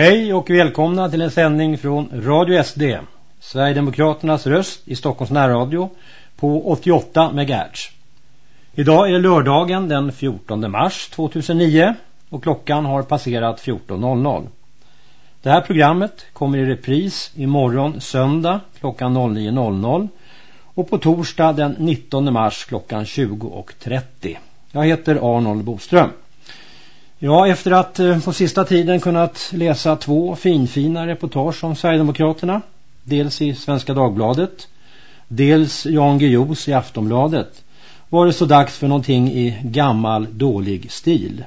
Hej och välkomna till en sändning från Radio SD, Sverigedemokraternas röst i Stockholms närradio på 88 MHz. Idag är det lördagen den 14 mars 2009 och klockan har passerat 14.00. Det här programmet kommer i repris imorgon söndag klockan 09.00 och på torsdag den 19 mars klockan 20.30. Jag heter Arnold Boström. Ja, efter att eh, på sista tiden kunnat läsa två finfina reportage om Sverigedemokraterna, dels i Svenska Dagbladet, dels Jan Guillous i Aftonbladet, var det så dags för någonting i gammal dålig stil.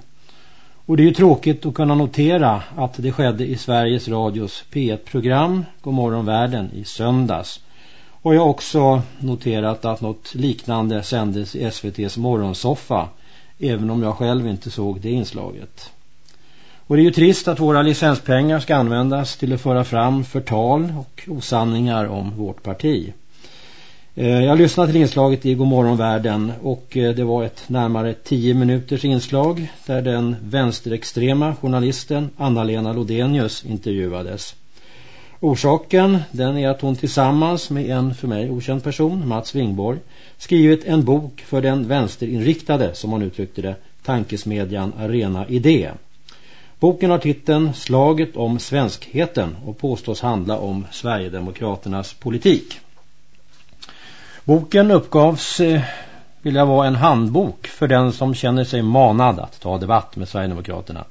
Och det är ju tråkigt att kunna notera att det skedde i Sveriges Radios P1-program Godmorgon världen i söndags. Och jag har också noterat att något liknande sändes i SVTs morgonsoffa även om jag själv inte såg det inslaget. Och det är ju trist att våra licenspengar ska användas till att föra fram förtal och osanningar om vårt parti. Eh, jag lyssnade till inslaget i Godmorgon världen och eh, det var ett närmare tio minuters inslag där den vänsterextrema journalisten Anna-Lena Lodenius intervjuades. Orsaken den är att hon tillsammans med en för mig okänd person, Mats Wingborg, skrivit en bok för den vänsterinriktade, som hon uttryckte det, tankesmedjan Arena Idé. Boken har titeln Slaget om svenskheten och påstås handla om Sverigedemokraternas politik. Boken uppgavs eh, vilja vara en handbok för den som känner sig manad att ta debatt med Sverigedemokraterna.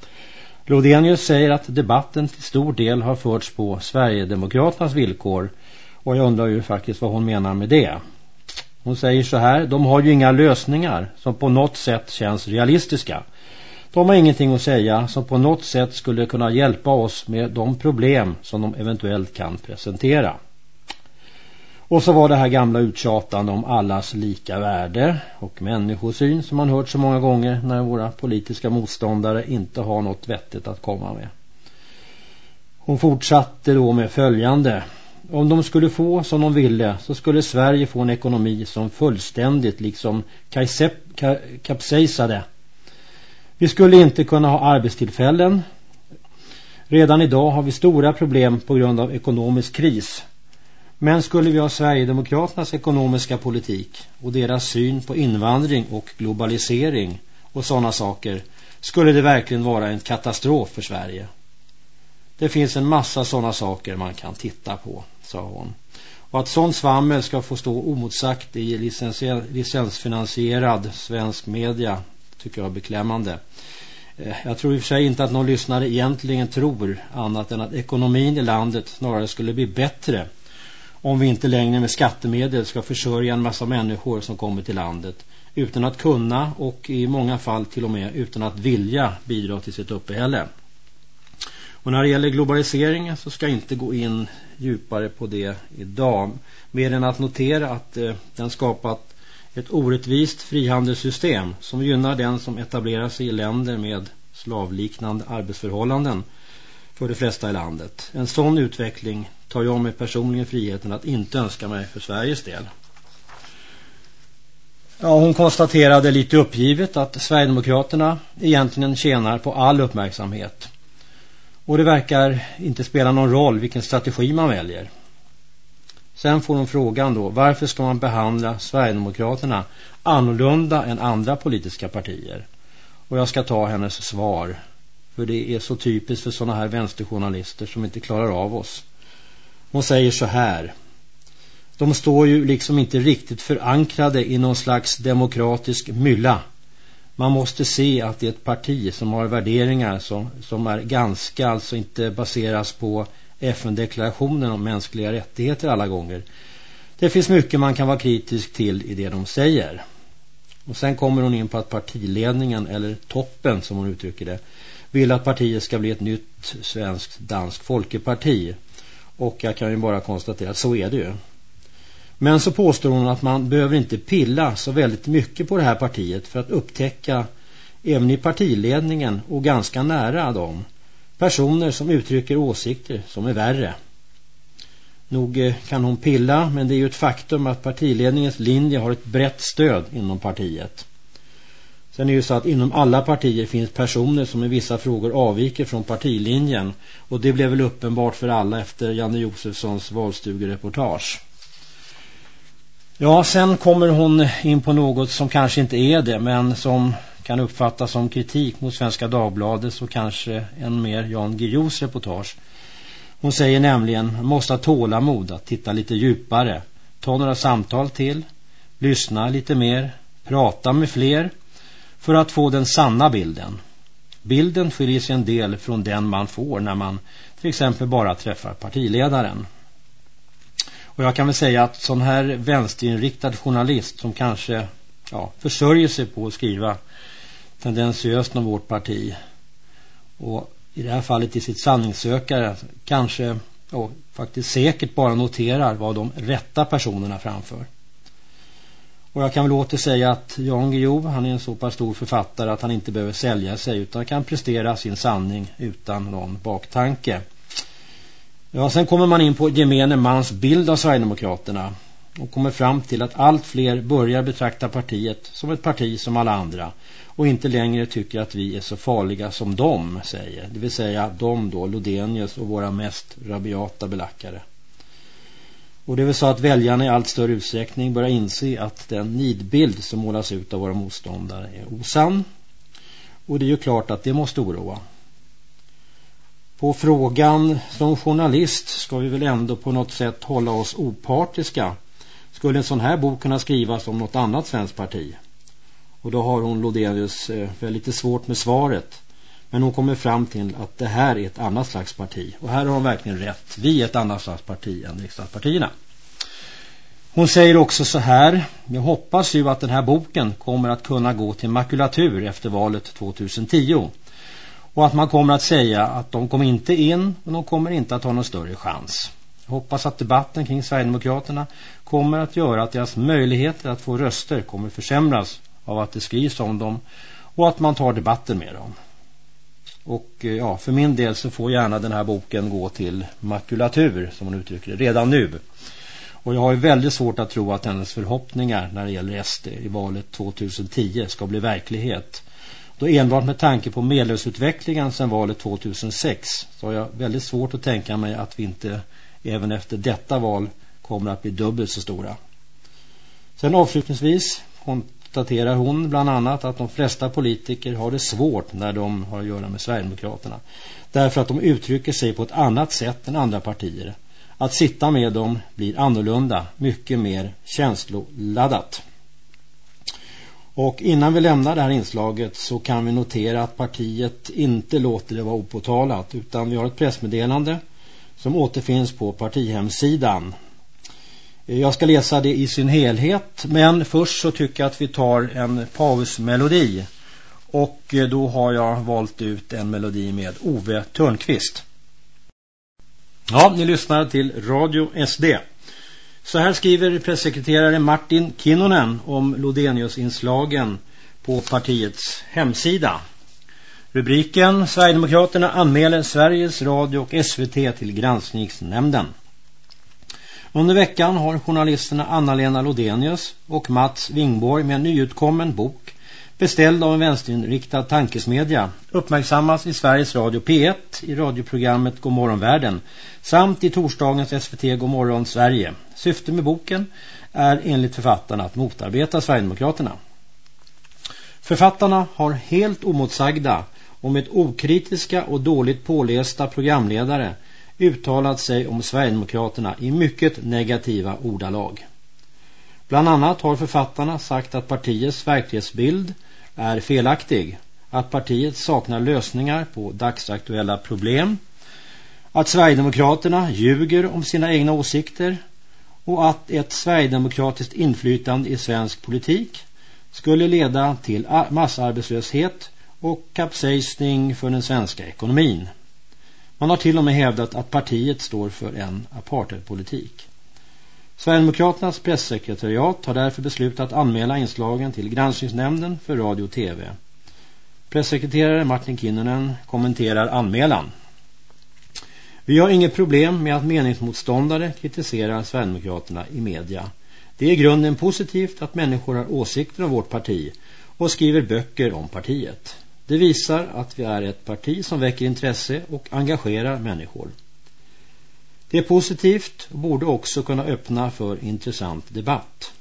Lodenius säger att debatten till stor del har förts på Sverigedemokraternas villkor och jag undrar ju faktiskt vad hon menar med det. Hon säger så här, de har ju inga lösningar som på något sätt känns realistiska. De har ingenting att säga som på något sätt skulle kunna hjälpa oss med de problem som de eventuellt kan presentera. Och så var det här gamla uttjatande om allas lika värde och människosyn som man hört så många gånger när våra politiska motståndare inte har något vettigt att komma med. Hon fortsatte då med följande. Om de skulle få som de ville så skulle Sverige få en ekonomi som fullständigt liksom kapsejsade. Vi skulle inte kunna ha arbetstillfällen. Redan idag har vi stora problem på grund av ekonomisk kris. Men skulle vi ha Sverigedemokraternas ekonomiska politik och deras syn på invandring och globalisering och sådana saker skulle det verkligen vara en katastrof för Sverige. Det finns en massa sådana saker man kan titta på, sa hon. Och att sån svammel ska få stå omotsagt i licensfinansierad svensk media tycker jag är beklämmande. Eh, jag tror i och för sig inte att någon lyssnare egentligen tror annat än att ekonomin i landet snarare skulle bli bättre om vi inte längre med skattemedel ska försörja en massa människor som kommer till landet utan att kunna och i många fall till och med utan att vilja bidra till sitt uppehälle. Och när det gäller globaliseringen så ska jag inte gå in djupare på det idag. Mer än att notera att eh, den skapat ett orättvist frihandelssystem som gynnar den som etablerar sig i länder med slavliknande arbetsförhållanden för de flesta i landet. En sån utveckling tar jag mig personligen friheten att inte önska mig för Sveriges del. Ja, hon konstaterade lite uppgivet att Sverigedemokraterna egentligen tjänar på all uppmärksamhet. Och det verkar inte spela någon roll vilken strategi man väljer. Sen får hon frågan då, varför ska man behandla Sverigedemokraterna annorlunda än andra politiska partier? Och jag ska ta hennes svar. För det är så typiskt för sådana här vänsterjournalister som inte klarar av oss. Hon säger så här. De står ju liksom inte riktigt förankrade i någon slags demokratisk mylla. Man måste se att det är ett parti som har värderingar som, som är ganska, alltså inte baseras på FN-deklarationen om mänskliga rättigheter alla gånger. Det finns mycket man kan vara kritisk till i det de säger. Och sen kommer hon in på att partiledningen, eller toppen som hon uttrycker det, vill att partiet ska bli ett nytt svenskt dansk folkeparti. Och jag kan ju bara konstatera att så är det ju. Men så påstår hon att man behöver inte pilla så väldigt mycket på det här partiet för att upptäcka även i partiledningen och ganska nära dem personer som uttrycker åsikter som är värre. Nog eh, kan hon pilla men det är ju ett faktum att partiledningens linje har ett brett stöd inom partiet. Sen är det ju så att inom alla partier finns personer som i vissa frågor avviker från partilinjen. Och det blev väl uppenbart för alla efter Janne Josefssons valstugereportage. Ja, sen kommer hon in på något som kanske inte är det, men som kan uppfattas som kritik mot Svenska Dagbladet och kanske än mer Jan Guillous reportage. Hon säger nämligen man måste ha tålamod att titta lite djupare, ta några samtal till, lyssna lite mer, prata med fler för att få den sanna bilden. Bilden skiljer sig en del från den man får när man till exempel bara träffar partiledaren. Och jag kan väl säga att sån här vänsterinriktad journalist som kanske ja, försörjer sig på att skriva tendensiöst om vårt parti och i det här fallet i sitt sanningssökare kanske och faktiskt säkert bara noterar vad de rätta personerna framför. Och jag kan väl åter säga att Jan Guillou, han är en så pass stor författare att han inte behöver sälja sig utan kan prestera sin sanning utan någon baktanke. Ja, sen kommer man in på gemene mans bild av Sverigedemokraterna och kommer fram till att allt fler börjar betrakta partiet som ett parti som alla andra och inte längre tycker att vi är så farliga som de säger. Det vill säga de då, Lodenius och våra mest rabiata belackare. Och det är väl så att väljarna i allt större utsträckning börjar inse att den nidbild som målas ut av våra motståndare är osann. Och det är ju klart att det måste oroa. På frågan som journalist ska vi väl ändå på något sätt hålla oss opartiska. Skulle en sån här bok kunna skrivas om något annat svenskt parti? Och då har hon Lodelius eh, lite svårt med svaret. Men hon kommer fram till att det här är ett annat slags parti. Och här har hon verkligen rätt. Vi är ett annat slags parti än riksdagspartierna. Hon säger också så här. Jag hoppas ju att den här boken kommer att kunna gå till makulatur efter valet 2010. Och att man kommer att säga att de kommer inte in och de kommer inte att ha någon större chans. Jag hoppas att debatten kring Sverigedemokraterna kommer att göra att deras möjligheter att få röster kommer försämras av att det skrivs om dem och att man tar debatten med dem. Och eh, ja, för min del så får gärna den här boken gå till makulatur som hon uttrycker det, redan nu. Och jag har ju väldigt svårt att tro att hennes förhoppningar när det gäller SD i valet 2010 ska bli verklighet. Då enbart med tanke på medlemsutvecklingen sedan valet 2006 så har jag väldigt svårt att tänka mig att vi inte även efter detta val kommer att bli dubbelt så stora. Sen avslutningsvis konstaterar hon bland annat att de flesta politiker har det svårt när de har att göra med Sverigedemokraterna. Därför att de uttrycker sig på ett annat sätt än andra partier. Att sitta med dem blir annorlunda, mycket mer känsloladdat. Och innan vi lämnar det här inslaget så kan vi notera att partiet inte låter det vara opåtalat utan vi har ett pressmeddelande som återfinns på partihemsidan. Jag ska läsa det i sin helhet men först så tycker jag att vi tar en pausmelodi och eh, då har jag valt ut en melodi med Ove Törnqvist. Ja, ni lyssnar till Radio SD. Så här skriver pressekreterare Martin Kinnonen om Lodenius-inslagen på partiets hemsida. Rubriken Sverigedemokraterna anmäler Sveriges Radio och SVT till granskningsnämnden. Under veckan har journalisterna Anna-Lena Lodenius och Mats Wingborg med en nyutkommen bok beställd av en vänsterinriktad tankesmedja uppmärksammas i Sveriges Radio P1 i radioprogrammet Godmorgon världen samt i torsdagens SVT Godmorgon Sverige. Syftet med boken är enligt författarna att motarbeta Sverigedemokraterna. Författarna har helt omotsagda och med okritiska och dåligt pålästa programledare uttalat sig om Sverigedemokraterna i mycket negativa ordalag. Bland annat har författarna sagt att partiets verklighetsbild är felaktig, att partiet saknar lösningar på dagsaktuella problem, att Sverigedemokraterna ljuger om sina egna åsikter och att ett Sverigedemokratiskt inflytande i svensk politik skulle leda till massarbetslöshet och kapsejsning för den svenska ekonomin. Man har till och med hävdat att partiet står för en apartheidpolitik. Sverigedemokraternas presssekretariat har därför beslutat anmäla inslagen till granskningsnämnden för radio och tv. Pressekreterare Martin Kinnunen kommenterar anmälan. Vi har inget problem med att meningsmotståndare kritiserar Sverigedemokraterna i media. Det är i grunden positivt att människor har åsikter om vårt parti och skriver böcker om partiet. Det visar att vi är ett parti som väcker intresse och engagerar människor. Det är positivt och borde också kunna öppna för intressant debatt.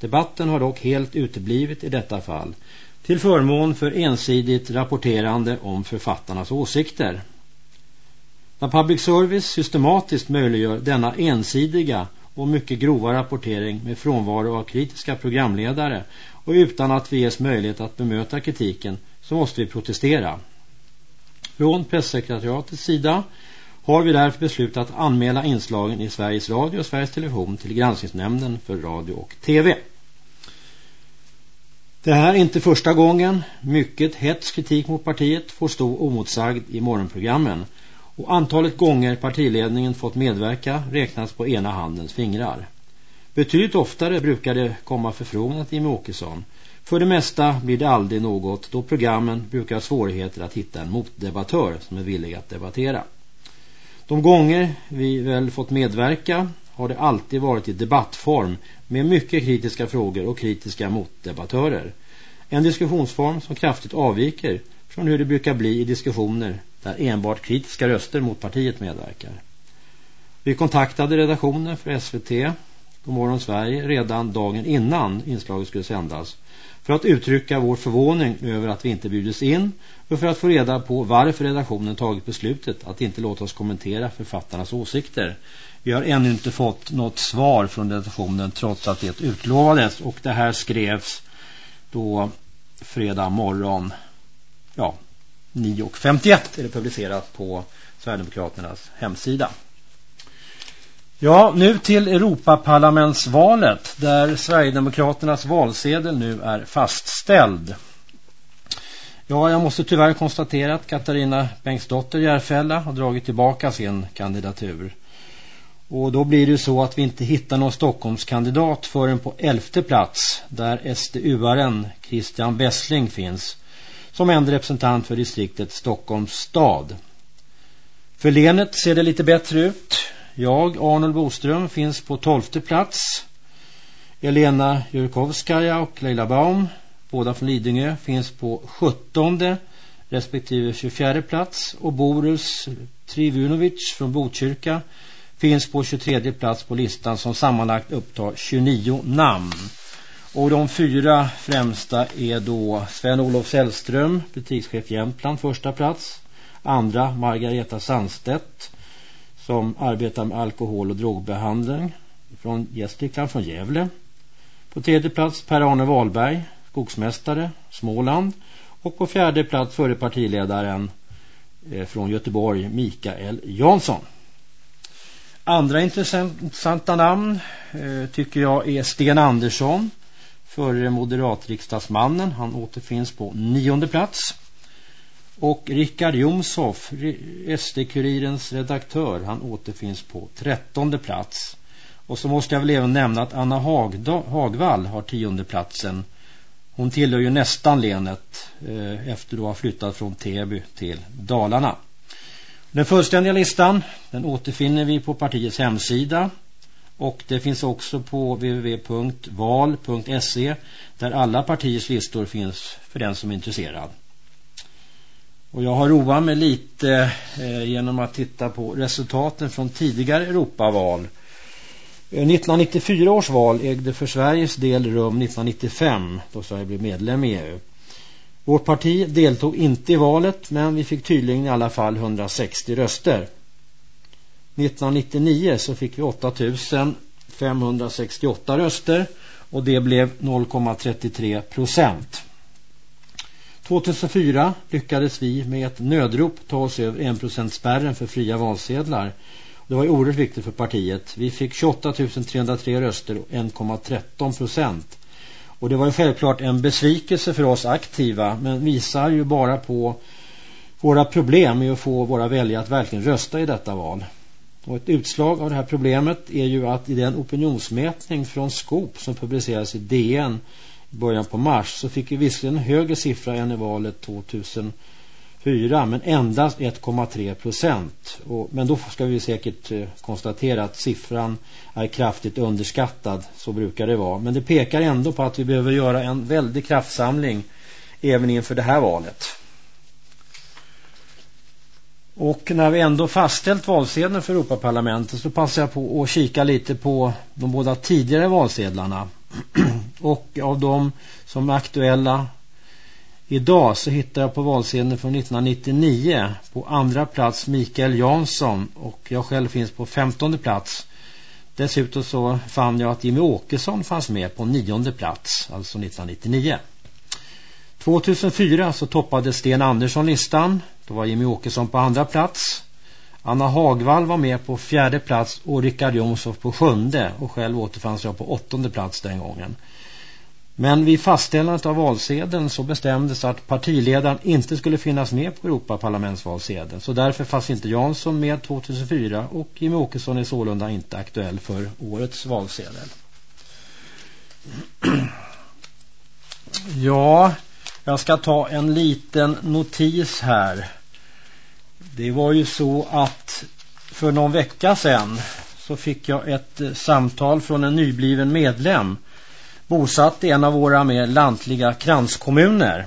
Debatten har dock helt uteblivit i detta fall till förmån för ensidigt rapporterande om författarnas åsikter. När public service systematiskt möjliggör denna ensidiga och mycket grova rapportering med frånvaro av kritiska programledare och utan att vi ges möjlighet att bemöta kritiken så måste vi protestera. Från presssekretariatets sida har vi därför beslutat att anmäla inslagen i Sveriges Radio och Sveriges Television till granskningsnämnden för radio och tv. Det här är inte första gången mycket hets kritik mot partiet får stå omotsagd i morgonprogrammen och antalet gånger partiledningen fått medverka räknas på ena handens fingrar. Betydligt oftare brukar det komma förfrågningar till Jimmie Åkesson. För det mesta blir det aldrig något då programmen brukar ha svårigheter att hitta en motdebattör som är villig att debattera. De gånger vi väl fått medverka har det alltid varit i debattform med mycket kritiska frågor och kritiska motdebattörer. En diskussionsform som kraftigt avviker från hur det brukar bli i diskussioner där enbart kritiska röster mot partiet medverkar. Vi kontaktade redaktionen för SVT Godmorgon Sverige redan dagen innan inslaget skulle sändas för att uttrycka vår förvåning över att vi inte bjudits in och för att få reda på varför redaktionen tagit beslutet att inte låta oss kommentera författarnas åsikter. Vi har ännu inte fått något svar från redaktionen trots att det utlovades och det här skrevs då fredag morgon ja, 9.51 är det publicerat på Sverigedemokraternas hemsida. Ja, nu till Europaparlamentsvalet där Sverigedemokraternas valsedel nu är fastställd. Ja, jag måste tyvärr konstatera att Katarina Bengtsdotter Järfälla har dragit tillbaka sin kandidatur. Och då blir det så att vi inte hittar någon Stockholmskandidat förrän på elfte plats där SDU-aren Christian Wessling finns som enda representant för distriktet Stockholms stad. För länet ser det lite bättre ut. Jag, Arnold Boström, finns på tolfte plats. Elena Jurkovskaja och Leila Baum, båda från Lidingö, finns på sjuttonde respektive 24 plats. Och Boris Trivunovic från Botkyrka finns på 23 plats på listan som sammanlagt upptar 29 namn. Och de fyra främsta är då Sven-Olof Sällström, butikschef Jämtland, första plats. Andra Margareta Sandstedt som arbetar med alkohol- och drogbehandling från Gästrikland från Gävle. På tredje plats Per-Arne Wahlberg, skogsmästare, Småland. Och på fjärde plats före partiledaren eh, från Göteborg, Mikael Jansson. Andra intressanta namn eh, tycker jag är Sten Andersson, före moderatriksdagsmannen. Han återfinns på nionde plats. Och Rickard Jomshoff, SD-kurirens redaktör, han återfinns på trettonde plats. Och så måste jag väl även nämna att Anna Hagda Hagvall har tionde platsen. Hon tillhör ju nästan länet eh, efter att ha flyttat från Täby till Dalarna. Den fullständiga listan den återfinner vi på partiets hemsida och det finns också på www.val.se där alla partiers listor finns för den som är intresserad. Och jag har roat mig lite eh, genom att titta på resultaten från tidigare Europaval. Eh, 1994 års val ägde för Sveriges del rum 1995 då Sverige blev medlem i EU. Vårt parti deltog inte i valet men vi fick tydligen i alla fall 160 röster. 1999 så fick vi 8568 röster och det blev 0,33 procent. 2004 lyckades vi med ett nödrop ta oss över 1% spärren för fria valsedlar. Det var oerhört viktigt för partiet. Vi fick 28 303 röster och 1,13 procent. Och det var ju självklart en besvikelse för oss aktiva men visar ju bara på våra problem med att få våra väljare att verkligen rösta i detta val. Och ett utslag av det här problemet är ju att i den opinionsmätning från Skop som publiceras i DN början på mars så fick vi visserligen en högre siffra än i valet 2004 men endast 1,3 procent. Men då ska vi säkert eh, konstatera att siffran är kraftigt underskattad. Så brukar det vara. Men det pekar ändå på att vi behöver göra en väldig kraftsamling även inför det här valet. Och när vi ändå fastställt valsedeln för Europaparlamentet så passar jag på att kika lite på de båda tidigare valsedlarna. och av de som är aktuella idag så hittar jag på valsedeln från 1999 på andra plats Mikael Jansson och jag själv finns på femtonde plats. Dessutom så fann jag att Jimmy Åkesson fanns med på nionde plats, alltså 1999. 2004 så toppade Sten Andersson listan. Då var Jimmy Åkesson på andra plats. Anna Hagvall var med på fjärde plats och Rickard Jomshoff på sjunde och själv återfanns jag på åttonde plats den gången. Men vid fastställandet av valsedeln så bestämdes att partiledaren inte skulle finnas med på Europaparlamentsvalsedeln. Så därför fanns inte Jansson med 2004 och Jimmy Åkesson är sålunda inte aktuell för årets valsedel. Ja, jag ska ta en liten notis här. Det var ju så att för någon vecka sedan så fick jag ett eh, samtal från en nybliven medlem bosatt i en av våra mer lantliga kranskommuner.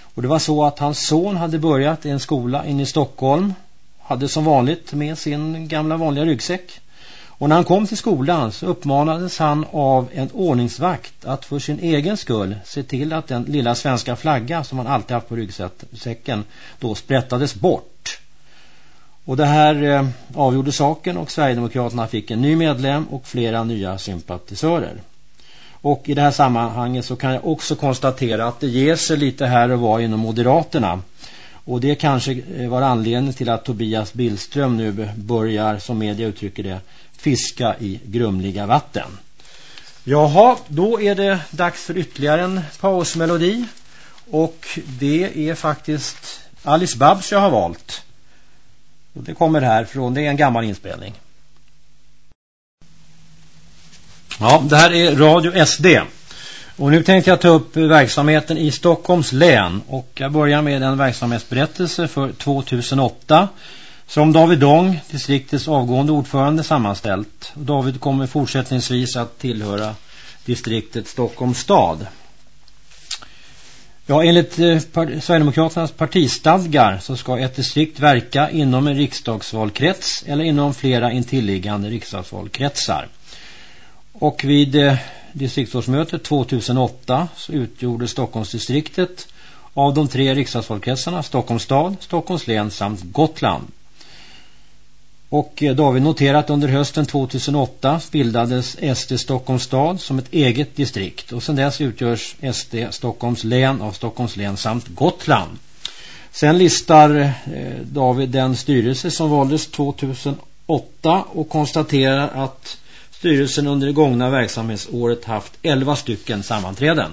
Och det var så att hans son hade börjat i en skola inne i Stockholm. Hade som vanligt med sin gamla vanliga ryggsäck. Och när han kom till skolan så uppmanades han av en ordningsvakt att för sin egen skull se till att den lilla svenska flagga som han alltid haft på ryggsäcken då sprättades bort. Och det här eh, avgjorde saken och Sverigedemokraterna fick en ny medlem och flera nya sympatisörer. Och i det här sammanhanget så kan jag också konstatera att det ger sig lite här och var inom Moderaterna. Och det kanske eh, var anledningen till att Tobias Billström nu börjar, som media uttrycker det, fiska i grumliga vatten. Jaha, då är det dags för ytterligare en pausmelodi. Och det är faktiskt Alice Babs jag har valt. Och det kommer här från, det är en gammal inspelning. Ja, det här är Radio SD. Och nu tänkte jag ta upp verksamheten i Stockholms län. Och jag börjar med en verksamhetsberättelse för 2008 som David Dong, distriktets avgående ordförande, sammanställt. David kommer fortsättningsvis att tillhöra distriktet Stockholms stad. Ja, enligt eh, Sverigedemokraternas partistadgar så ska ett distrikt verka inom en riksdagsvalkrets eller inom flera intilliggande riksdagsvalkretsar. Och vid eh, distriktsårsmötet 2008 så utgjorde Stockholmsdistriktet av de tre riksdagsvalkretsarna Stockholms stad, Stockholms län samt Gotland. Och eh, då David noterar att under hösten 2008 bildades SD Stockholms stad som ett eget distrikt och sedan dess utgörs SD Stockholms län av Stockholms län samt Gotland. Sen listar eh, David den styrelse som valdes 2008 och konstaterar att styrelsen under det gångna verksamhetsåret haft 11 stycken sammanträden.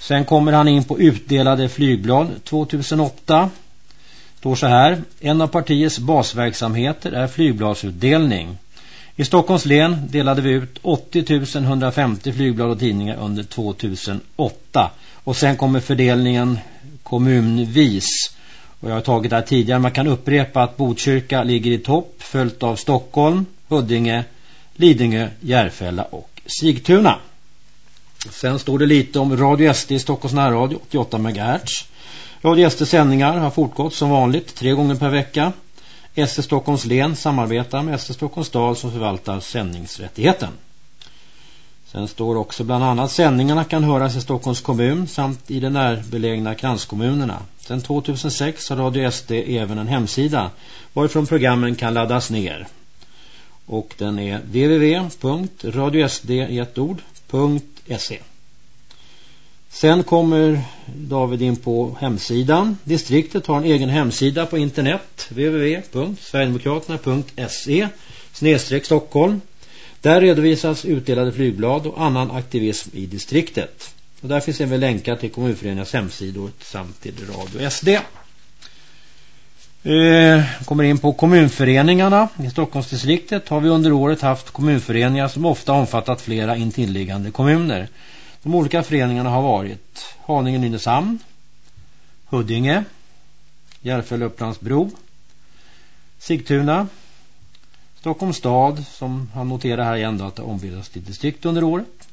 Sen kommer han in på utdelade flygblad 2008 står så här. En av partiets basverksamheter är flygbladsutdelning. I Stockholms län delade vi ut 80 150 flygblad och tidningar under 2008. Och sen kommer fördelningen kommunvis. Och jag har tagit det här tidigare. Man kan upprepa att Botkyrka ligger i topp följt av Stockholm, Huddinge, Lidingö, Järfälla och Sigtuna. Sen står det lite om Radio SD i Stockholms närradio 88 MHz. Radio SDs sändningar har fortgått som vanligt tre gånger per vecka. SD Stockholms län samarbetar med SD Stockholms stad som förvaltar sändningsrättigheten. Sen står också bland annat sändningarna kan höras i Stockholms kommun samt i de närbelägna kranskommunerna. Sen 2006 har Radio SD även en hemsida varifrån programmen kan laddas ner. Och den är www.radiosd.se Sen kommer David in på hemsidan. Distriktet har en egen hemsida på internet www.sverigedemokraterna.se snedstreck Stockholm. Där redovisas utdelade flygblad och annan aktivism i distriktet. Och där finns även länkar till kommunföreningens hemsidor samt till Radio SD. Eh, kommer in på kommunföreningarna. I Stockholmsdistriktet har vi under året haft kommunföreningar som ofta omfattat flera intilliggande kommuner. De olika föreningarna har varit Haninge Nynäshamn, Huddinge, Järfälla Upplandsbro, Sigtuna, Stockholms stad som han noterar här igen då att det ombildas till distrikt under året.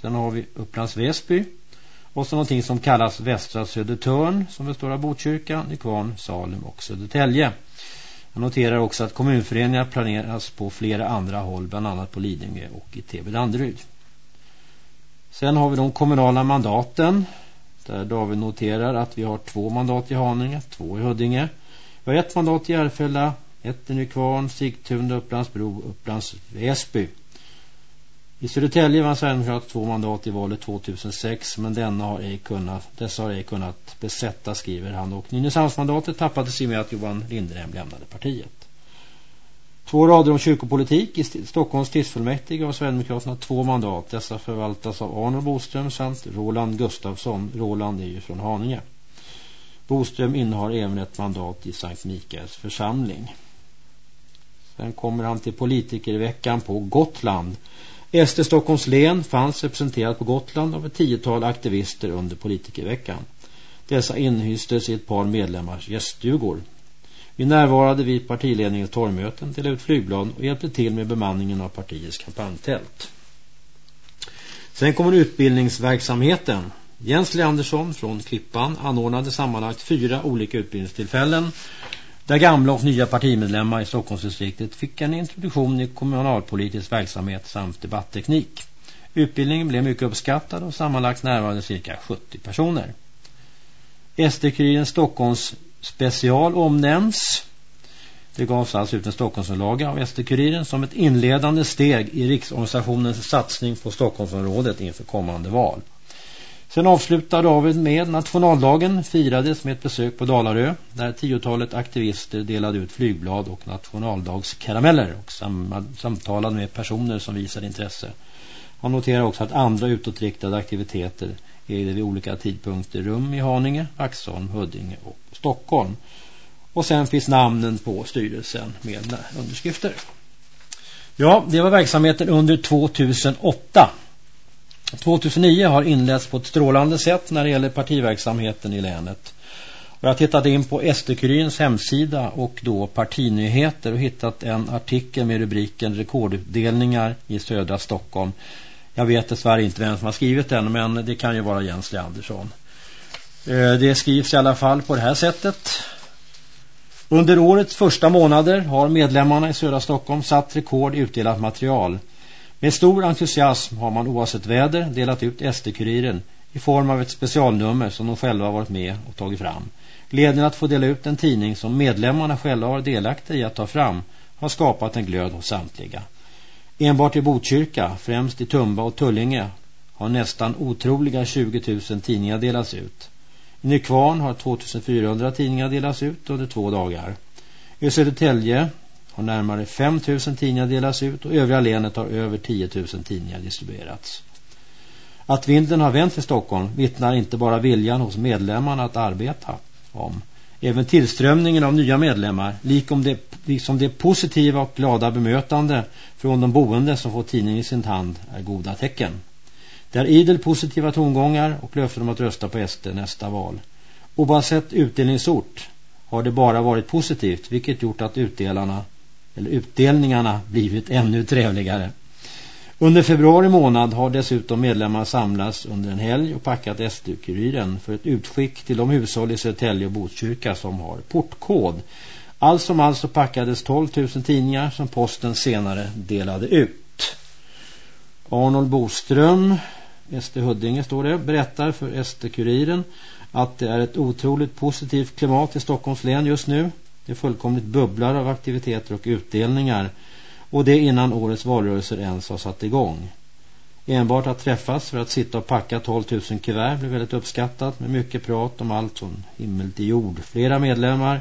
Sen har vi Upplands Väsby och så någonting som kallas Västra Södertörn som består av Botkyrka, Nykvarn, Salem och Södertälje. Jag noterar också att kommunföreningar planeras på flera andra håll, bland annat på Lidingö och i TV Danderyd. Sen har vi de kommunala mandaten där David noterar att vi har två mandat i Haninge, två i Huddinge. Vi har ett mandat i Järfälla, ett i Nykvarn, Sigtuna, Upplandsbro, Upplands Väsby. I Södertälje vann Sverigedemokraterna två mandat i valet 2006 men denna har ej kunnat, dessa har ej kunnat besätta skriver han och Nynäshamnsmandatet tappades i med att Johan Linderhem lämnade partiet. Två rader om kyrkopolitik i Stockholms stiftsfullmäktige har Sverigedemokraterna två mandat. Dessa förvaltas av Arnold Boström samt Roland Gustafsson. Roland är ju från Haninge. Boström innehar även ett mandat i Sankt Mikaels församling. Sen kommer han till politikerveckan på Gotland. SD Stockholms län fanns representerat på Gotland av ett tiotal aktivister under politikerveckan. Dessa inhystes i ett par medlemmars gäststugor. Vi närvarade vid partiledningens torgmöten, till ut flygblad och hjälpte till med bemanningen av partiets kampanjtält. Sen kommer utbildningsverksamheten. Jens Leandersson från Klippan anordnade sammanlagt fyra olika utbildningstillfällen där gamla och nya partimedlemmar i Stockholmsdistriktet fick en introduktion i kommunalpolitisk verksamhet samt debattteknik. Utbildningen blev mycket uppskattad och sammanlagt närvarade cirka 70 personer. SD-kuriren Stockholms special omnämns. Det gavs alltså ut en Stockholmsomlaga av SD-kuriren som ett inledande steg i riksorganisationens satsning på Stockholmsområdet inför kommande val. Sen avslutade David med nationaldagen firades med ett besök på Dalarö där tiotalet aktivister delade ut flygblad och nationaldagskarameller och sam samtalade med personer som visade intresse. Han noterar också att andra utåtriktade aktiviteter vid olika tidpunkter rum i Haninge, Axholm, Huddinge och Stockholm. Och sen finns namnen på styrelsen med underskrifter. Ja, det var verksamheten under 2008. 2009 har inletts på ett strålande sätt när det gäller partiverksamheten i länet. Och jag har tittat in på SD-Kuryns hemsida och då partinyheter och hittat en artikel med rubriken Rekordutdelningar i södra Stockholm. Jag vet dessvärre inte vem som har skrivit den men det kan ju vara Jens Leandersson. Eh, det skrivs i alla fall på det här sättet. Under årets första månader har medlemmarna i södra Stockholm satt rekord i utdelat material. Med stor entusiasm har man oavsett väder delat ut SD-kuriren i form av ett specialnummer som de själva varit med och tagit fram. Glädjen att få dela ut en tidning som medlemmarna själva har delaktiga i att ta fram har skapat en glöd hos samtliga. Enbart i Botkyrka, främst i Tumba och Tullinge, har nästan otroliga 20 000 tidningar delats ut. I Nykvarn har 2400 tidningar delats ut under två dagar. I Södertälje har närmare 5 000 tidningar delats ut och övriga länet har över 10 000 tidningar distribuerats. Att vinden har vänt för Stockholm vittnar inte bara viljan hos medlemmarna att arbeta om. Även tillströmningen av nya medlemmar, liksom det, liksom det positiva och glada bemötande från de boende som får tidningen i sin hand, är goda tecken. Det är idel positiva tongångar och löften om att rösta på SD nästa val. Oavsett utdelningsort har det bara varit positivt, vilket gjort att utdelarna eller utdelningarna blivit ännu trevligare. Under februari månad har dessutom medlemmar samlats under en helg och packat SD-kuriren för ett utskick till de hushåll i Södertälje och Botkyrka som har portkod. Allt som alltså packades 12 000 tidningar som posten senare delade ut. Arnold Boström, SD Huddinge står det, berättar för SD-kuriren att det är ett otroligt positivt klimat i Stockholms län just nu. Det är fullkomligt bubblar av aktiviteter och utdelningar och det innan årets valrörelser ens har satt igång. Enbart att träffas för att sitta och packa 12 000 kuvert blev väldigt uppskattat med mycket prat om allt från himmel till jord. Flera medlemmar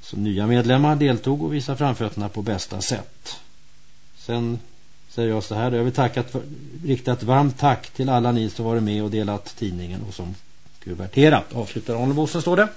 som nya medlemmar deltog och visade framfötterna på bästa sätt. Sen säger jag så här, jag vill tacka, rikta ett varmt tack till alla ni som varit med och delat tidningen och som kuverterat. Avslutar Arne så står det.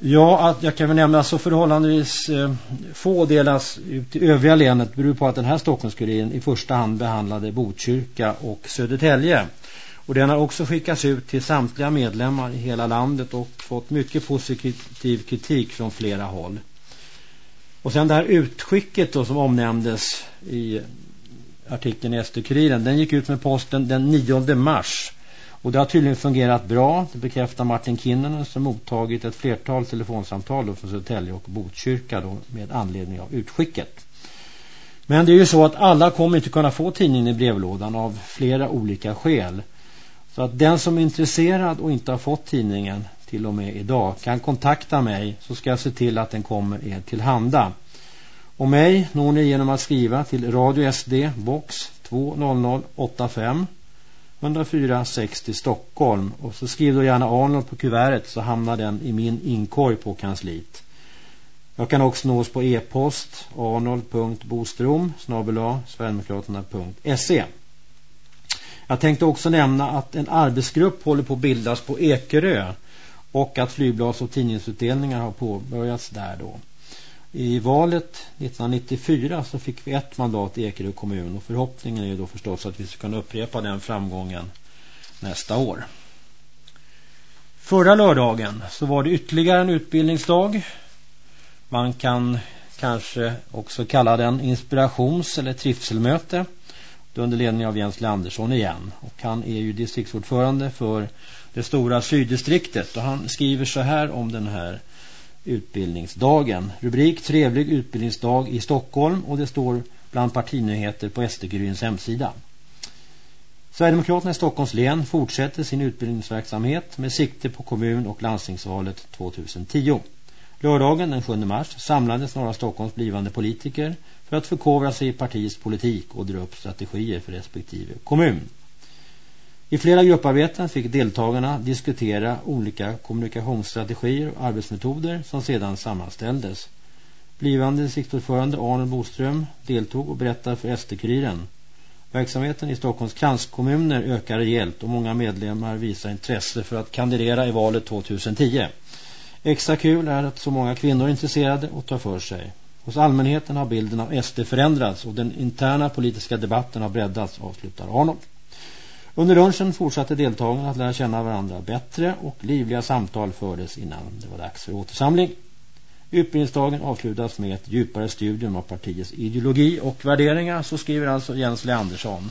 Ja, att jag kan väl nämna så förhållandevis eh, få delas ut i övriga länet beror på att den här Stockholmskuriren i första hand behandlade Botkyrka och Södertälje. Och den har också skickats ut till samtliga medlemmar i hela landet och fått mycket positiv kritik från flera håll. Och sen det här utskicket då som omnämndes i artikeln i Österkuriren, den gick ut med posten den 9 mars. Och det har tydligen fungerat bra, det bekräftar Martin Kinnunen som mottagit ett flertal telefonsamtal då från Södertälje och Botkyrka då med anledning av utskicket. Men det är ju så att alla kommer inte kunna få tidningen i brevlådan av flera olika skäl. Så att den som är intresserad och inte har fått tidningen till och med idag kan kontakta mig så ska jag se till att den kommer er tillhanda. Och mig når ni genom att skriva till Radio SD box 20085 104 60 Stockholm och så skriv då gärna Arnold på kuvertet så hamnar den i min inkorg på kansliet. Jag kan också nås på e-post arnold.bostrom sverigedemokraterna.se Jag tänkte också nämna att en arbetsgrupp håller på att bildas på Ekerö och att flygblads- och tidningsutdelningar har påbörjats där då. I valet 1994 så fick vi ett mandat i Ekerö kommun och förhoppningen är ju då förstås att vi ska kunna upprepa den framgången nästa år. Förra lördagen så var det ytterligare en utbildningsdag. Man kan kanske också kalla den inspirations- eller trivselmöte under ledning av Jens Landersson igen. Och han är ju distriktsordförande för det stora syddistriktet och han skriver så här om den här utbildningsdagen. Rubrik Trevlig utbildningsdag i Stockholm och det står bland partinyheter på SD-Gryns hemsida. Sverigedemokraterna i Stockholms län fortsätter sin utbildningsverksamhet med sikte på kommun- och landstingsvalet 2010. Lördagen den 7 mars samlades några Stockholms blivande politiker för att förkovra sig i partiets politik och dra upp strategier för respektive kommun. I flera grupparbeten fick deltagarna diskutera olika kommunikationsstrategier och arbetsmetoder som sedan sammanställdes. Blivande distriktsordförande Arnold Boström deltog och berättade för SD-kuriren. Verksamheten i Stockholms kranskommuner ökar rejält och många medlemmar visar intresse för att kandidera i valet 2010. Extra kul är att så många kvinnor är intresserade och tar för sig. Hos allmänheten har bilden av SD förändrats och den interna politiska debatten har breddats, avslutar Arnold. Under lunchen fortsatte deltagarna att lära känna varandra bättre och livliga samtal fördes innan det var dags för återsamling. Utbildningsdagen avslutas med ett djupare studium av partiets ideologi och värderingar, så skriver alltså Jens Leandersson.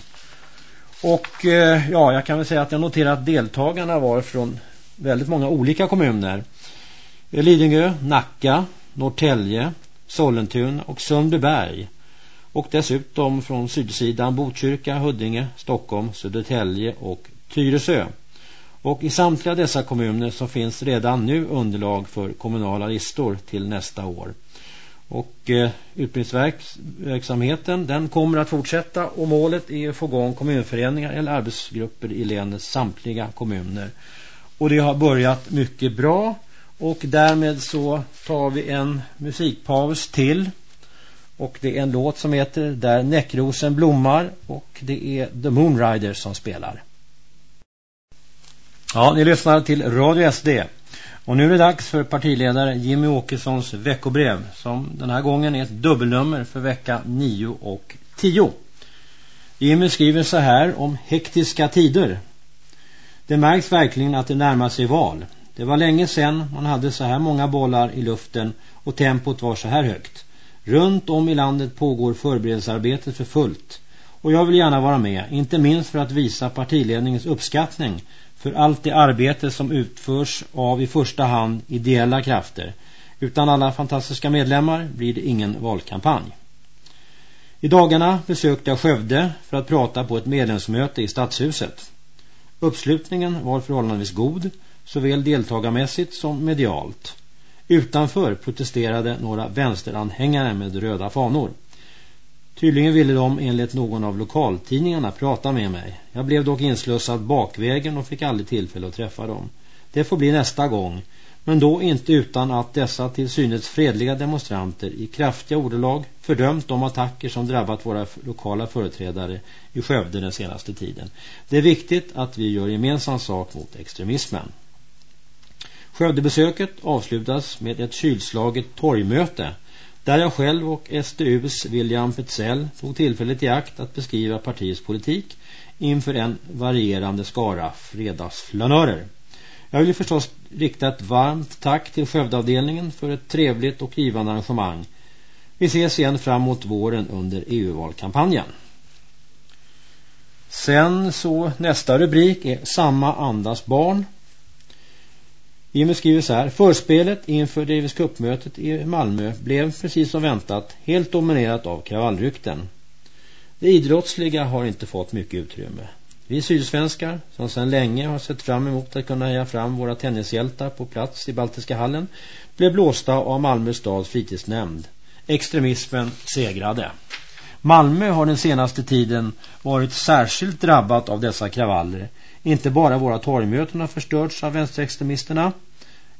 Och eh, ja, jag kan väl säga att jag noterar att deltagarna var från väldigt många olika kommuner. Lidingö, Nacka, Norrtälje, Sollentuna och Sundbyberg och dessutom från sydsidan Botkyrka, Huddinge, Stockholm, Södertälje och Tyresö. Och i samtliga dessa kommuner så finns redan nu underlag för kommunala listor till nästa år. Och eh, utbildningsverksamheten den kommer att fortsätta och målet är att få igång kommunföreningar eller arbetsgrupper i länets samtliga kommuner. Och det har börjat mycket bra och därmed så tar vi en musikpaus till. Och det är en låt som heter Där näckrosen blommar och det är The Moonriders som spelar. Ja, ni lyssnar till Radio SD. Och nu är det dags för partiledare Jimmy Åkessons veckobrev som den här gången är ett dubbelnummer för vecka 9 och 10. Jimmy skriver så här om hektiska tider. Det märks verkligen att det närmar sig val. Det var länge sedan man hade så här många bollar i luften och tempot var så här högt. Runt om i landet pågår förberedelsearbetet för fullt. Och jag vill gärna vara med, inte minst för att visa partiledningens uppskattning för allt det arbete som utförs av i första hand ideella krafter. Utan alla fantastiska medlemmar blir det ingen valkampanj. I dagarna besökte jag Skövde för att prata på ett medlemsmöte i Stadshuset. Uppslutningen var förhållandevis god, såväl deltagarmässigt som medialt. Utanför protesterade några vänsteranhängare med röda fanor. Tydligen ville de enligt någon av lokaltidningarna prata med mig. Jag blev dock inslussad bakvägen och fick aldrig tillfälle att träffa dem. Det får bli nästa gång. Men då inte utan att dessa till synes fredliga demonstranter i kraftiga ordalag fördömt de attacker som drabbat våra lokala företrädare i Skövde den senaste tiden. Det är viktigt att vi gör gemensam sak mot extremismen. Skövdebesöket avslutas med ett kylslaget torgmöte där jag själv och SDUs William Petzell tog tillfället i akt att beskriva partiets politik inför en varierande skara fredagsflanörer. Jag vill förstås rikta ett varmt tack till Skövdeavdelningen för ett trevligt och givande arrangemang. Vi ses igen framåt våren under EU-valkampanjen. Sen så nästa rubrik är Samma andas barn. Jimmy skriver så här. Förspelet inför Davis Cup-mötet i Malmö blev precis som väntat helt dominerat av kravallrykten. Det idrottsliga har inte fått mycket utrymme. Vi sydsvenskar, som sedan länge har sett fram emot att kunna heja fram våra tennishjältar på plats i Baltiska hallen, blev blåsta av Malmö stads fritidsnämnd. Extremismen segrade. Malmö har den senaste tiden varit särskilt drabbat av dessa kravaller. Inte bara våra torgmöten har förstörts av vänsterextremisterna.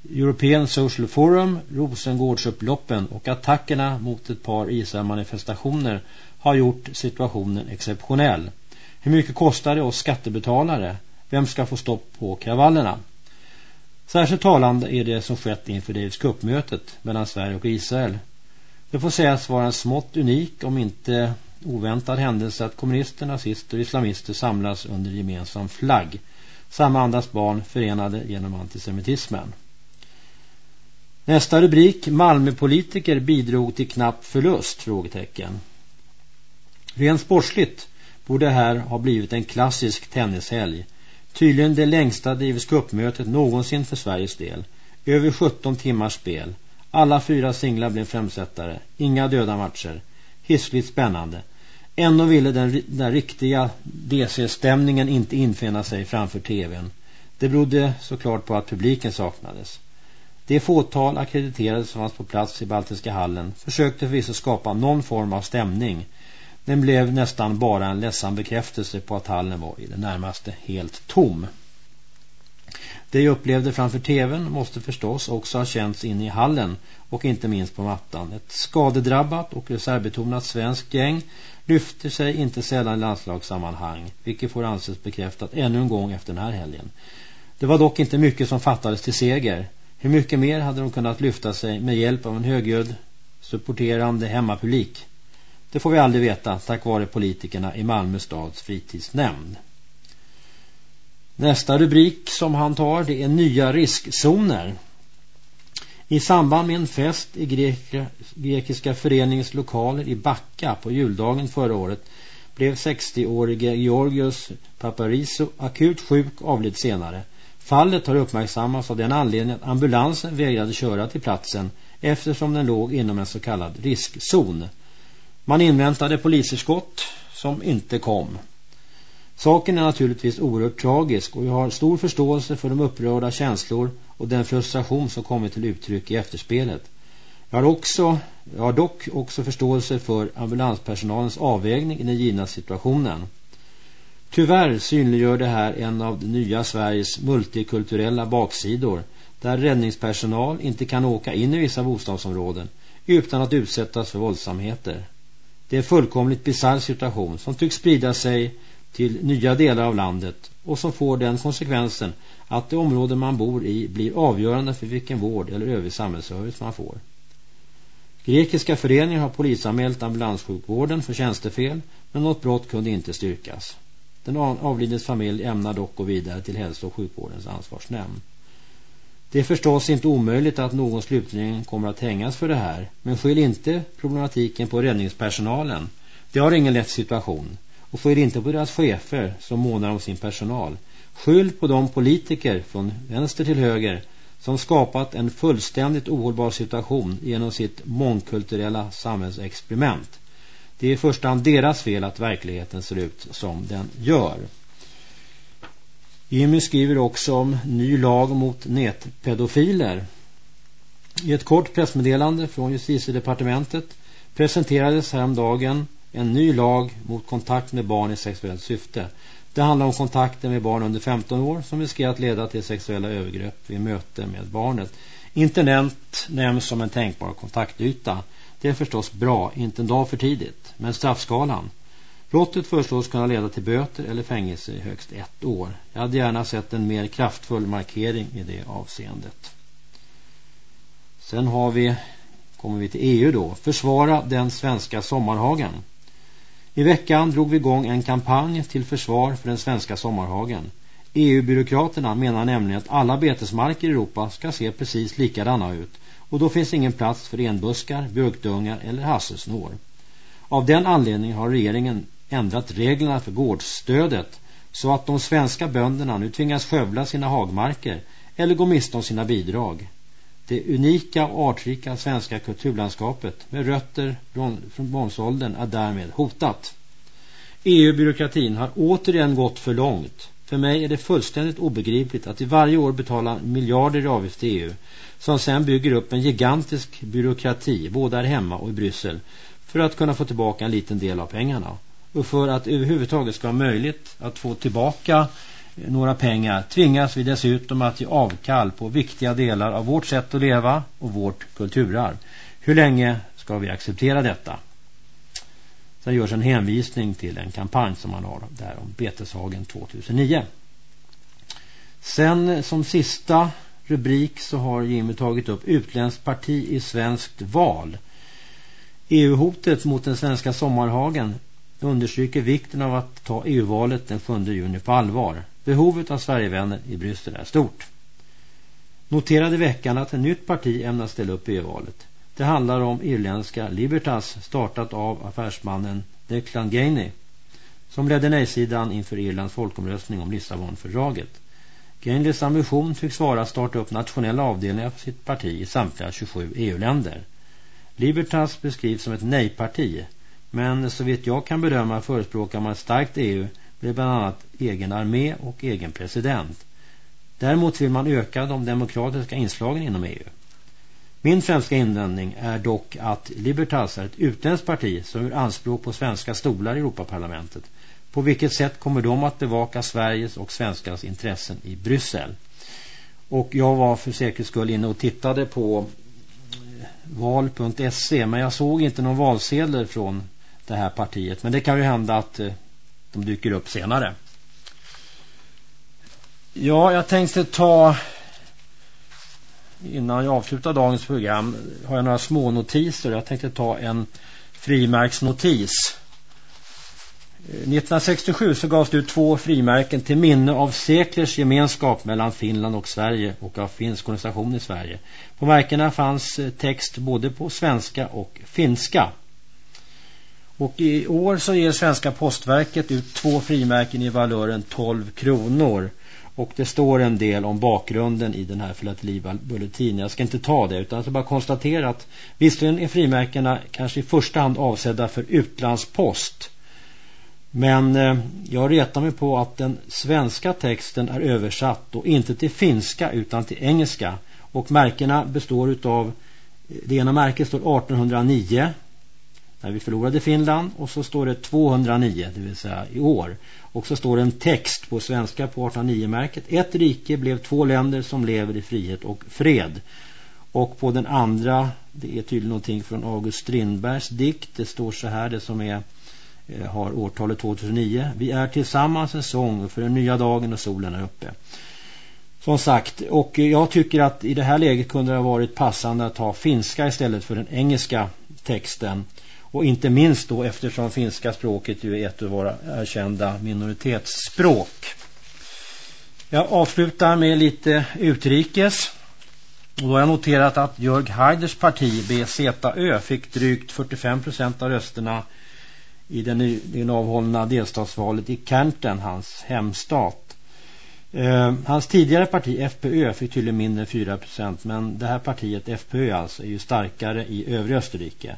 European Social Forum, Rosengårdsupploppen och attackerna mot ett par ISA-manifestationer har gjort situationen exceptionell. Hur mycket kostar det oss skattebetalare? Vem ska få stopp på kravallerna? Särskilt talande är det som skett inför Davis Cup-mötet mellan Sverige och Israel. Det får sägas vara en smått unik, om inte oväntad händelse att kommunister, nazister och islamister samlas under gemensam flagg. Samma andas barn förenade genom antisemitismen. Nästa rubrik, Malmöpolitiker bidrog till knapp förlust? Frågetecken. Rent sportsligt borde här ha blivit en klassisk tennishelg. Tydligen det längsta Davis Cup-mötet någonsin för Sveriges del. Över 17 timmars spel. Alla fyra singlar blev framsättare. Inga döda matcher. Hissligt spännande. Ändå ville den där riktiga DC-stämningen inte infinna sig framför tvn. Det berodde såklart på att publiken saknades. Det fåtal akkrediterade som fanns på plats i Baltiska hallen försökte förvisso skapa någon form av stämning- den blev nästan bara en ledsam bekräftelse på att hallen var i det närmaste helt tom. Det jag upplevde framför tvn måste förstås också ha känts in i hallen och inte minst på mattan. Ett skadedrabbat och reservbetonat svenskt gäng lyfter sig inte sällan i landslagssammanhang, vilket får anses bekräftat ännu en gång efter den här helgen. Det var dock inte mycket som fattades till seger. Hur mycket mer hade de kunnat lyfta sig med hjälp av en högljudd, supporterande hemmapublik? Det får vi aldrig veta tack vare politikerna i Malmö stads fritidsnämnd. Nästa rubrik som han tar det är nya riskzoner. I samband med en fest i greka, grekiska föreningens lokaler i Backa på juldagen förra året blev 60-årige Georgios Papariso akut sjuk och avled senare. Fallet har uppmärksammats av den anledningen att ambulansen vägrade köra till platsen eftersom den låg inom en så kallad riskzon. Man inväntade poliseskott som inte kom. Saken är naturligtvis oerhört tragisk och jag har stor förståelse för de upprörda känslor och den frustration som kommit till uttryck i efterspelet. Jag har, också, jag har dock också förståelse för ambulanspersonalens avvägning i den givna situationen. Tyvärr synliggör det här en av det nya Sveriges multikulturella baksidor där räddningspersonal inte kan åka in i vissa bostadsområden utan att utsättas för våldsamheter. Det är en fullkomligt bizarr situation som tycks sprida sig till nya delar av landet och som får den konsekvensen att det område man bor i blir avgörande för vilken vård eller övrig samhällsservice man får. Grekiska föreningar har polisanmält ambulanssjukvården för tjänstefel men något brott kunde inte styrkas. Den avlidnes familj ämnar dock gå vidare till hälso- och sjukvårdens ansvarsnämnd. Det är förstås inte omöjligt att någon slutligen kommer att hängas för det här. Men skyll inte problematiken på räddningspersonalen. Det har ingen lätt situation. Och skyll inte på deras chefer som månar om sin personal. Skyll på de politiker från vänster till höger som skapat en fullständigt ohållbar situation genom sitt mångkulturella samhällsexperiment. Det är i första hand deras fel att verkligheten ser ut som den gör. Jimmy skriver också om ny lag mot nätpedofiler. I ett kort pressmeddelande från justitiedepartementet presenterades häromdagen en ny lag mot kontakt med barn i sexuellt syfte. Det handlar om kontakter med barn under 15 år som riskerar att leda till sexuella övergrepp vid möte med barnet. Internet nämns som en tänkbar kontaktyta. Det är förstås bra, inte en dag för tidigt. Men straffskalan, Brottet föreslås kunna leda till böter eller fängelse i högst ett år. Jag hade gärna sett en mer kraftfull markering i det avseendet. Sen har vi, kommer vi till EU då. Försvara den svenska sommarhagen. I veckan drog vi igång en kampanj till försvar för den svenska sommarhagen. EU-byråkraterna menar nämligen att alla betesmarker i Europa ska se precis likadana ut och då finns ingen plats för enbuskar, björkdungar eller hasselsnår. Av den anledningen har regeringen ändrat reglerna för gårdsstödet så att de svenska bönderna nu tvingas skövla sina hagmarker eller gå miste om sina bidrag. Det unika och artrika svenska kulturlandskapet med rötter från bronsåldern är därmed hotat. EU-byråkratin har återigen gått för långt. För mig är det fullständigt obegripligt att i varje år betalar miljarder i avgift till EU som sedan bygger upp en gigantisk byråkrati både här hemma och i Bryssel för att kunna få tillbaka en liten del av pengarna. Och för att överhuvudtaget ska vara möjligt att få tillbaka några pengar tvingas vi dessutom att ge avkall på viktiga delar av vårt sätt att leva och vårt kulturarv. Hur länge ska vi acceptera detta? Sen görs en hänvisning till en kampanj som man har där om Beteshagen 2009. Sen som sista rubrik så har Jimmy tagit upp utländskt parti i svenskt val. EU-hotet mot den svenska sommarhagen understryker vikten av att ta EU-valet den 7 juni på allvar. Behovet av Sverigevänner i Bryssel är stort. Noterade veckan att ett nytt parti ämnar ställa upp i EU-valet. Det handlar om irländska Libertas startat av affärsmannen Declan Gainey som ledde nej-sidan inför Irlands folkomröstning om Lissabonfördraget. Gainleys ambition tycks vara att starta upp nationella avdelningar för sitt parti i samtliga 27 EU-länder. Libertas beskrivs som ett nej-parti men så vitt jag kan bedöma förespråkar man ett starkt EU med bland annat egen armé och egen president. Däremot vill man öka de demokratiska inslagen inom EU. Min främsta invändning är dock att Libertas är ett utländskt parti som gör anspråk på svenska stolar i Europaparlamentet. På vilket sätt kommer de att bevaka Sveriges och svenskarnas intressen i Bryssel? Och jag var för säkerhets skull inne och tittade på eh, val.se men jag såg inte någon valsedel från det här partiet. Men det kan ju hända att eh, de dyker upp senare. Ja, jag tänkte ta innan jag avslutar dagens program har jag några små notiser. Jag tänkte ta en frimärksnotis. Eh, 1967 så gavs det ut två frimärken till minne av seklers gemenskap mellan Finland och Sverige och av finsk organisation i Sverige. På märkena fanns eh, text både på svenska och finska. Och i år så ger Svenska postverket ut två frimärken i valören 12 kronor. Och det står en del om bakgrunden i den här filatelibulletinen. Jag ska inte ta det utan jag ska bara konstatera att visserligen är frimärkena kanske i första hand avsedda för utlandspost. Men eh, jag retar mig på att den svenska texten är översatt och inte till finska utan till engelska. Och märkena består utav, eh, det ena märket står 1809 när vi förlorade Finland och så står det 209, det vill säga i år. Och så står det en text på svenska på 1809-märket. Ett rike blev två länder som lever i frihet och fred. Och på den andra, det är tydligen någonting från August Strindbergs dikt. Det står så här, det som är, eh, har årtalet 2009. Vi är tillsammans en sång för den nya dagen och solen är uppe. Som sagt, och jag tycker att i det här läget kunde det ha varit passande att ha finska istället för den engelska texten. Och inte minst då eftersom finska språket ju är ett av våra eh, erkända minoritetsspråk. Jag avslutar med lite utrikes. Och då har jag noterat att Jörg Haiders parti BZÖ fick drygt 45% av rösterna i den nyligen avhållna delstatsvalet i Kärnten, hans hemstat. Eh, hans tidigare parti FPÖ fick tydligen mindre än 4% men det här partiet FPÖ alltså är ju starkare i övriga Österrike.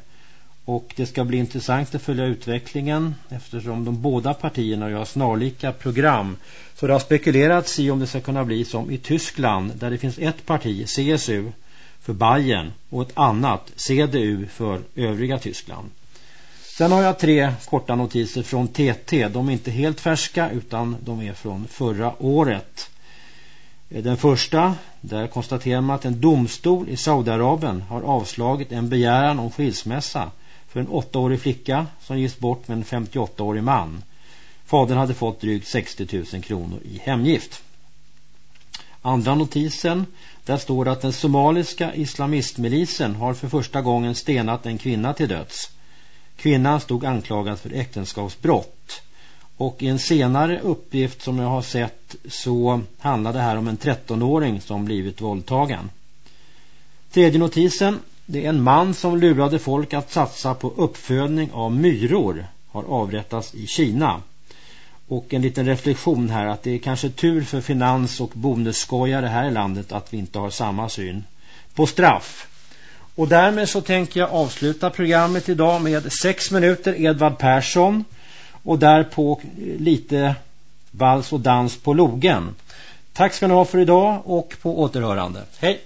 Och det ska bli intressant att följa utvecklingen eftersom de båda partierna har snarlika program. Så det har spekulerats i om det ska kunna bli som i Tyskland där det finns ett parti, CSU, för Bayern och ett annat, CDU, för övriga Tyskland. Sen har jag tre korta notiser från TT. De är inte helt färska utan de är från förra året. Den första, där konstaterar man att en domstol i Saudiarabien har avslagit en begäran om skilsmässa för en åttaårig flicka som gifts bort med en 58-årig man. Fadern hade fått drygt 60 000 kronor i hemgift. Andra notisen, där står att den somaliska islamistmilisen har för första gången stenat en kvinna till döds. Kvinnan stod anklagad för äktenskapsbrott. Och i en senare uppgift som jag har sett så handlar det här om en 13-åring som blivit våldtagen. Tredje notisen. Det är en man som lurade folk att satsa på uppfödning av myror har avrättats i Kina. Och en liten reflektion här att det är kanske tur för finans- och bonusskojare här i landet att vi inte har samma syn på straff. Och därmed så tänker jag avsluta programmet idag med sex minuter Edvard Persson och därpå lite vals och dans på logen. Tack ska ni ha för idag och på återhörande. Hej!